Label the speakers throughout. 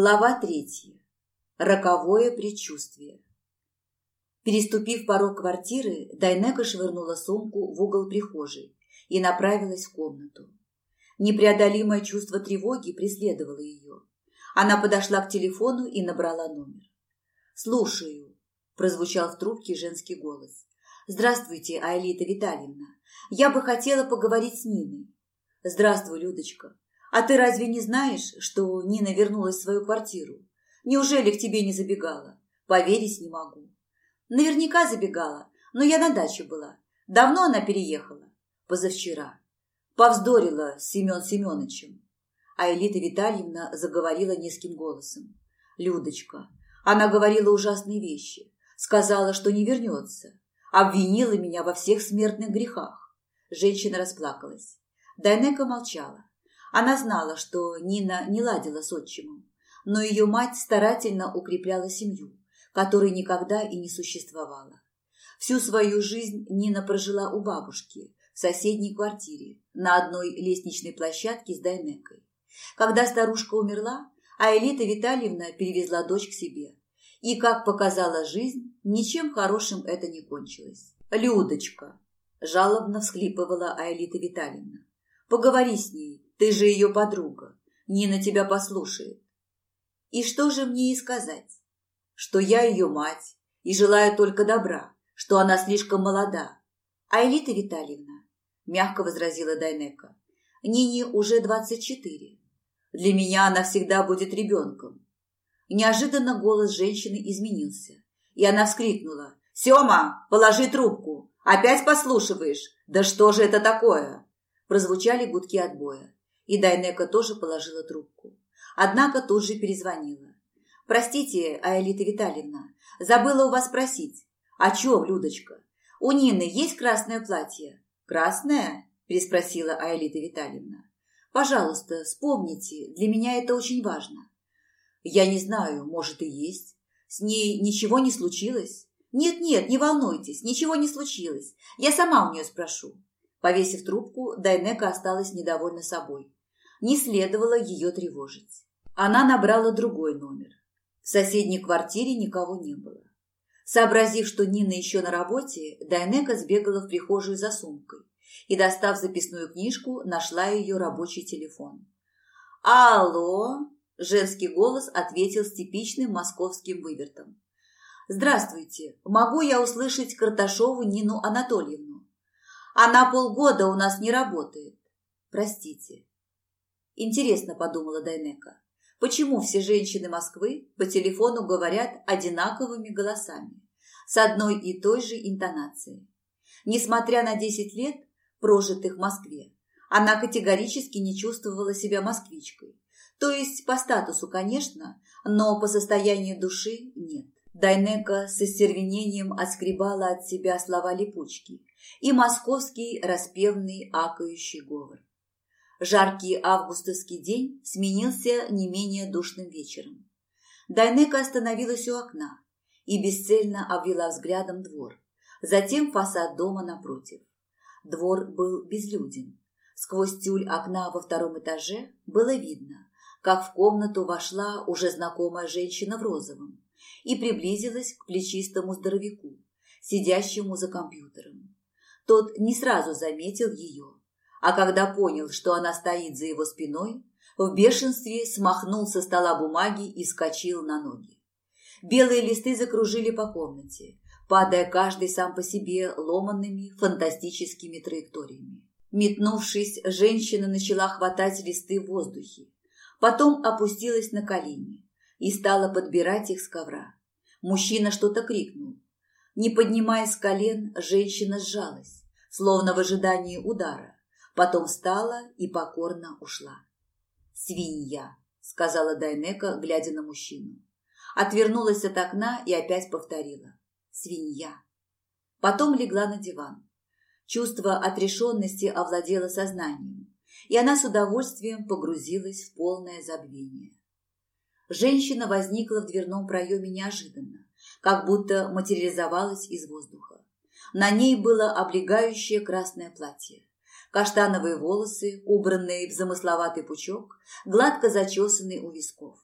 Speaker 1: Глава третья. Роковое предчувствие. Переступив порог квартиры, Дайнека швырнула сумку в угол прихожей и направилась в комнату. Непреодолимое чувство тревоги преследовало ее. Она подошла к телефону и набрала номер. «Слушаю», – прозвучал в трубке женский голос. «Здравствуйте, Аэлита Витальевна. Я бы хотела поговорить с Ниной». «Здравствуй, Людочка. А ты разве не знаешь, что Нина вернулась в свою квартиру? Неужели к тебе не забегала? Поверить не могу. Наверняка забегала, но я на даче была. Давно она переехала? Позавчера. Повздорила с Семен Семеновичем. А Элита Витальевна заговорила низким голосом. Людочка, она говорила ужасные вещи. Сказала, что не вернется. Обвинила меня во всех смертных грехах. Женщина расплакалась. Дайнека молчала. Она знала, что Нина не ладила с отчимом, но ее мать старательно укрепляла семью, которой никогда и не существовало. Всю свою жизнь Нина прожила у бабушки в соседней квартире на одной лестничной площадке с Дайнекой. Когда старушка умерла, Аэлита Витальевна перевезла дочь к себе. И, как показала жизнь, ничем хорошим это не кончилось. «Людочка!» – жалобно всхлипывала Аэлита Витальевна. «Поговори с ней, ты же ее подруга. Нина тебя послушает. И что же мне ей сказать? Что я ее мать и желаю только добра, что она слишком молода. А Элита Витальевна, мягко возразила Дайнека, Нине уже двадцать четыре. Для меня она всегда будет ребенком. Неожиданно голос женщины изменился, и она вскрикнула. «Сема, положи трубку! Опять послушиваешь? Да что же это такое?» Прозвучали гудки отбоя и Дайнека тоже положила трубку. Однако тут же перезвонила. «Простите, Аэлита Витальевна, забыла у вас спросить. О чем, Людочка? У Нины есть красное платье?» «Красное?» – переспросила Аэлита Витальевна. «Пожалуйста, вспомните, для меня это очень важно». «Я не знаю, может и есть. С ней ничего не случилось?» «Нет-нет, не волнуйтесь, ничего не случилось. Я сама у нее спрошу». Повесив трубку, Дайнека осталась недовольна собой не следовало ее тревожить. Она набрала другой номер. В соседней квартире никого не было. Сообразив, что Нина еще на работе, Дайнека сбегала в прихожую за сумкой и, достав записную книжку, нашла ее рабочий телефон. «Алло!» – женский голос ответил с типичным московским вывертом. «Здравствуйте! Могу я услышать Карташову Нину Анатольевну? Она полгода у нас не работает. Простите, Интересно, подумала Дайнека, почему все женщины Москвы по телефону говорят одинаковыми голосами, с одной и той же интонацией. Несмотря на 10 лет, прожитых в Москве, она категорически не чувствовала себя москвичкой. То есть по статусу, конечно, но по состоянию души нет. Дайнека с остервенением отскребала от себя слова липучки и московский распевный акающий говор. Жаркий августовский день сменился не менее душным вечером. Дайнека остановилась у окна и бесцельно обвела взглядом двор, затем фасад дома напротив. Двор был безлюден. Сквозь тюль окна во втором этаже было видно, как в комнату вошла уже знакомая женщина в розовом и приблизилась к плечистому здоровяку, сидящему за компьютером. Тот не сразу заметил ее, а когда понял, что она стоит за его спиной, в бешенстве смахнул со стола бумаги и вскочил на ноги. Белые листы закружили по комнате, падая каждый сам по себе ломанными фантастическими траекториями. Метнувшись, женщина начала хватать листы в воздухе, потом опустилась на колени и стала подбирать их с ковра. Мужчина что-то крикнул. Не поднимаясь с колен, женщина сжалась, словно в ожидании удара. Потом встала и покорно ушла. «Свинья», — сказала Дайнека, глядя на мужчину. Отвернулась от окна и опять повторила. «Свинья». Потом легла на диван. Чувство отрешенности овладело сознанием, и она с удовольствием погрузилась в полное забвение. Женщина возникла в дверном проеме неожиданно, как будто материализовалась из воздуха. На ней было облегающее красное платье. Каштановые волосы, убранные в замысловатый пучок, гладко зачесанные у висков.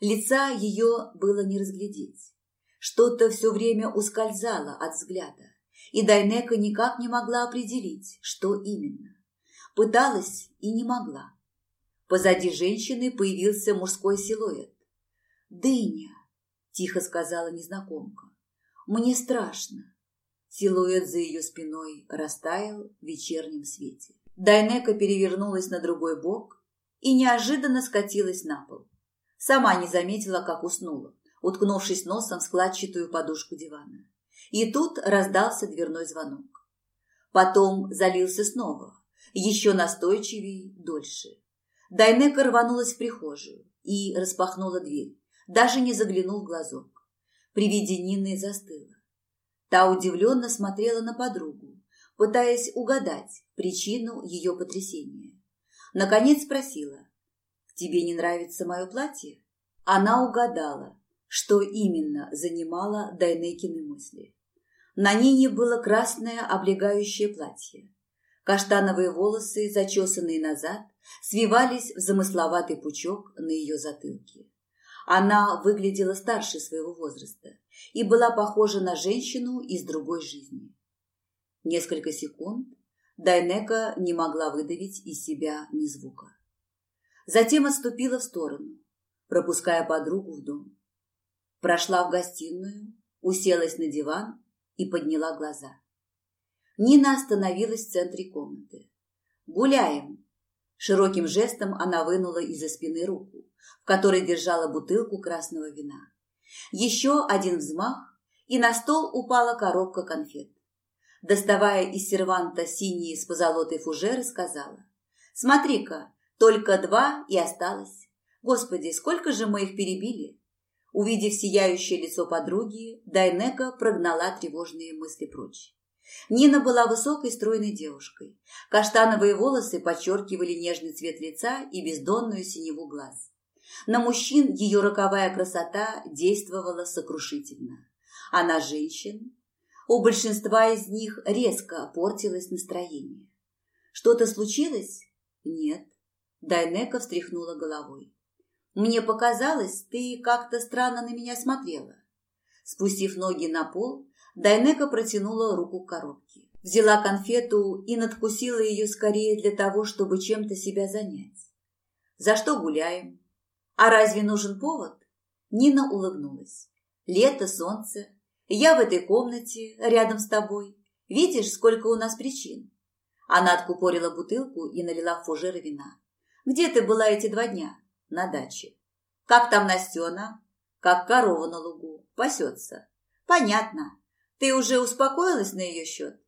Speaker 1: Лица ее было не разглядеть. Что-то все время ускользало от взгляда, и Дайнека никак не могла определить, что именно. Пыталась и не могла. Позади женщины появился мужской силуэт. «Дыня!» – тихо сказала незнакомка. «Мне страшно». Силуэт за ее спиной растаял в вечернем свете. Дайнека перевернулась на другой бок и неожиданно скатилась на пол. Сама не заметила, как уснула, уткнувшись носом в складчатую подушку дивана. И тут раздался дверной звонок. Потом залился снова, еще настойчивее, дольше. Дайнека рванулась в прихожую и распахнула дверь, даже не заглянул в глазок. При виде Нины застыла. Та удивленно смотрела на подругу, пытаясь угадать причину ее потрясения. Наконец спросила, «Тебе не нравится мое платье?» Она угадала, что именно занимало Дайнекины мысли. На Нине было красное облегающее платье. Каштановые волосы, зачесанные назад, свивались в замысловатый пучок на ее затылке. Она выглядела старше своего возраста и была похожа на женщину из другой жизни. Несколько секунд Дайнека не могла выдавить из себя ни звука. Затем отступила в сторону, пропуская подругу в дом. Прошла в гостиную, уселась на диван и подняла глаза. Нина остановилась в центре комнаты. «Гуляем!» Широким жестом она вынула из-за спины руку, в которой держала бутылку красного вина. Еще один взмах, и на стол упала коробка конфет. Доставая из серванта синие с позолотой фужеры, сказала. «Смотри-ка, только два и осталось. Господи, сколько же мы их перебили!» Увидев сияющее лицо подруги, Дайнека прогнала тревожные мысли прочь. Нина была высокой стройной девушкой. Каштановые волосы подчеркивали нежный цвет лица и бездонную синеву глаз. На мужчин ее роковая красота действовала сокрушительно. А на женщин? У большинства из них резко портилось настроение. Что-то случилось? Нет. Дайнека встряхнула головой. Мне показалось, ты как-то странно на меня смотрела. Спустив ноги на пол, Дайнека протянула руку к коробке. Взяла конфету и надкусила ее скорее для того, чтобы чем-то себя занять. «За что гуляем? А разве нужен повод?» Нина улыбнулась. «Лето, солнце. Я в этой комнате, рядом с тобой. Видишь, сколько у нас причин?» Она откупорила бутылку и налила в фужеры вина. «Где ты была эти два дня?» «На даче». «Как там Настена?» «Как корова на лугу. Пасется». «Понятно. Ты уже успокоилась на ее счет?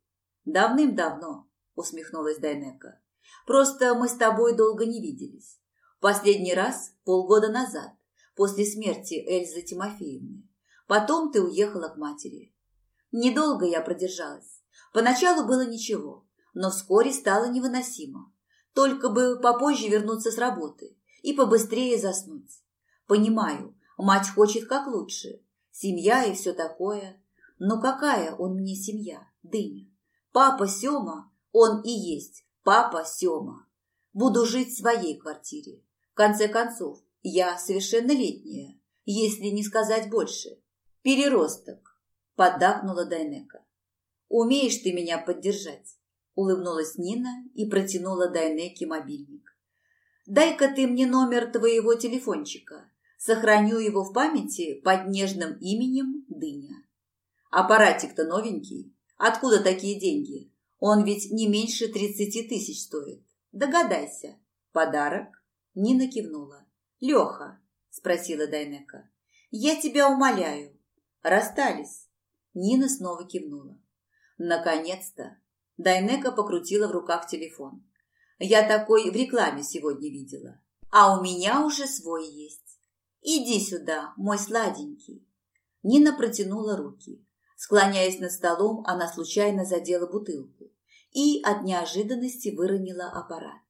Speaker 1: Давным-давно, усмехнулась Дайнека. Просто мы с тобой долго не виделись. Последний раз полгода назад, после смерти Эльзы Тимофеевны. Потом ты уехала к матери. Недолго я продержалась. Поначалу было ничего, но вскоре стало невыносимо. Только бы попозже вернуться с работы и побыстрее заснуть. Понимаю, мать хочет как лучше. Семья и все такое. Но какая он мне семья, дыня? Папа Сёма, он и есть папа Сёма. Буду жить в своей квартире. В конце концов, я совершеннолетняя, если не сказать больше. Переросток, поддакнула Дайнека. Умеешь ты меня поддержать? Улыбнулась Нина и протянула Дайнеке мобильник. Дай-ка ты мне номер твоего телефончика. Сохраню его в памяти под нежным именем Дыня. Аппаратик-то новенький. Откуда такие деньги? Он ведь не меньше тридцати тысяч стоит. Догадайся. Подарок? Нина кивнула. Леха, спросила Дайнека. Я тебя умоляю. Расстались. Нина снова кивнула. Наконец-то. Дайнека покрутила в руках телефон. Я такой в рекламе сегодня видела. А у меня уже свой есть. Иди сюда, мой сладенький. Нина протянула руки. Склоняясь над столом, она случайно задела бутылку и от неожиданности выронила аппарат.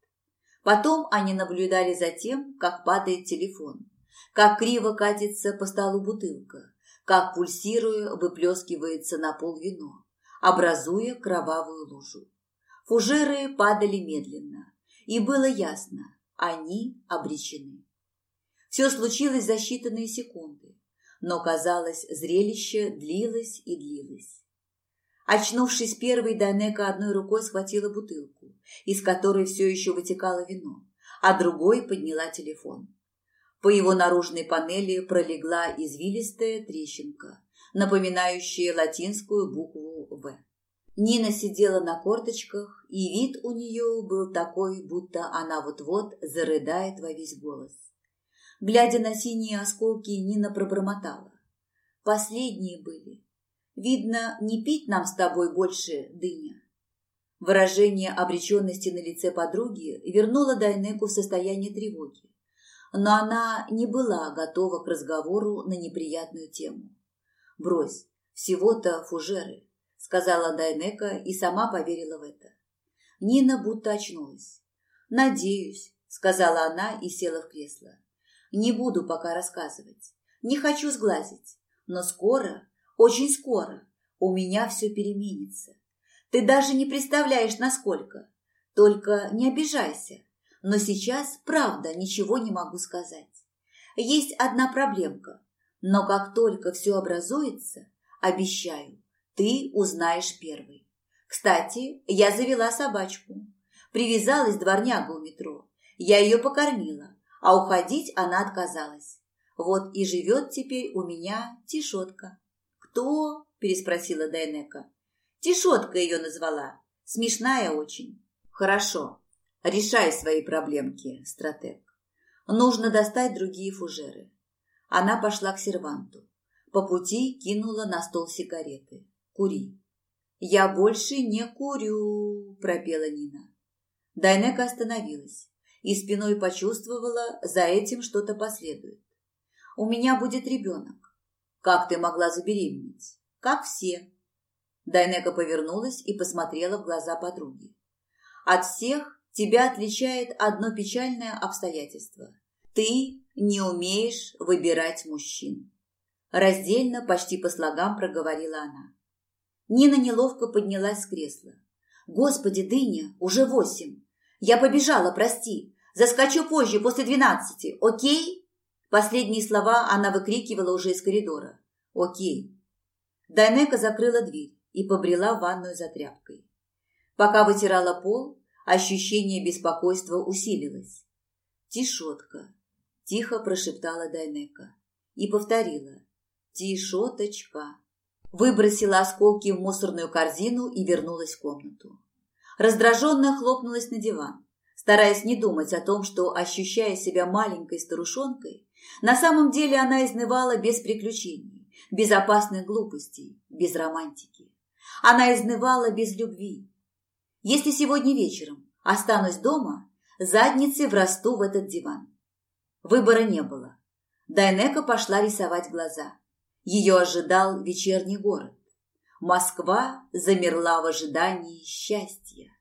Speaker 1: Потом они наблюдали за тем, как падает телефон, как криво катится по столу бутылка, как, пульсируя, выплескивается на пол вино, образуя кровавую лужу. Фужеры падали медленно, и было ясно – они обречены. Все случилось за считанные секунды, но, казалось, зрелище длилось и длилось. Очнувшись первой, Дайнека одной рукой схватила бутылку, из которой все еще вытекало вино, а другой подняла телефон. По его наружной панели пролегла извилистая трещинка, напоминающая латинскую букву «В». Нина сидела на корточках, и вид у нее был такой, будто она вот-вот зарыдает во весь голос. Глядя на синие осколки, Нина пробормотала. Последние были. Видно, не пить нам с тобой больше, дыня. Выражение обреченности на лице подруги вернуло Дайнеку в состояние тревоги. Но она не была готова к разговору на неприятную тему. «Брось, всего-то фужеры», — сказала Дайнека и сама поверила в это. Нина будто очнулась. «Надеюсь», — сказала она и села в кресло. «Не буду пока рассказывать. Не хочу сглазить. Но скоро, очень скоро, у меня все переменится. Ты даже не представляешь, насколько. Только не обижайся. Но сейчас, правда, ничего не могу сказать. Есть одна проблемка. Но как только все образуется, обещаю, ты узнаешь первый. Кстати, я завела собачку. Привязалась дворняга у метро. Я ее покормила, а уходить она отказалась. Вот и живет теперь у меня Тишотка. «Кто?» – переспросила Дайнека. «Тишотка ее назвала. Смешная очень». «Хорошо. Решай свои проблемки, стратег. Нужно достать другие фужеры. Она пошла к серванту. По пути кинула на стол сигареты. «Кури». «Я больше не курю», – пропела Нина. Дайнека остановилась и спиной почувствовала, за этим что-то последует. «У меня будет ребенок. Как ты могла забеременеть?» «Как все». Дайнека повернулась и посмотрела в глаза подруги. «От всех тебя отличает одно печальное обстоятельство. Ты не умеешь выбирать мужчин. Раздельно, почти по слогам проговорила она. Нина неловко поднялась с кресла. Господи, дыня, уже восемь. Я побежала, прости. Заскочу позже, после двенадцати, окей? Последние слова она выкрикивала уже из коридора. Окей. Дайнека закрыла дверь и побрела в ванную за тряпкой. Пока вытирала пол, ощущение беспокойства усилилось. Тишотка, Тихо прошептала Дайнека и повторила. Тишоточка. Выбросила осколки в мусорную корзину и вернулась в комнату. Раздраженно хлопнулась на диван, стараясь не думать о том, что, ощущая себя маленькой старушонкой, на самом деле она изнывала без приключений, без опасных глупостей, без романтики. Она изнывала без любви. Если сегодня вечером останусь дома, задницей врасту в этот диван. Выбора не было. Дайнека пошла рисовать глаза. Ее ожидал вечерний город. Москва замерла в ожидании счастья.